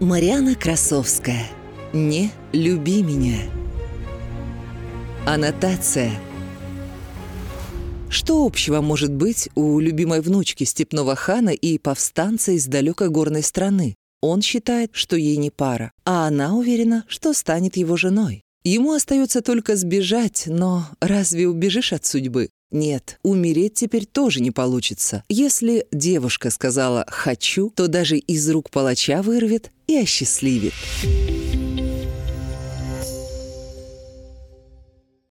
Мариана Красовская. Не люби меня. Аннотация. Что общего может быть у любимой внучки степного хана и повстанца из далекой горной страны? Он считает, что ей не пара, а она уверена, что станет его женой. Ему остается только сбежать, но разве убежишь от судьбы? Нет, умереть теперь тоже не получится. Если девушка сказала «хочу», то даже из рук палача вырвет и осчастливит.